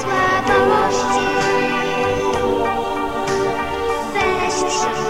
słabości. Weź przy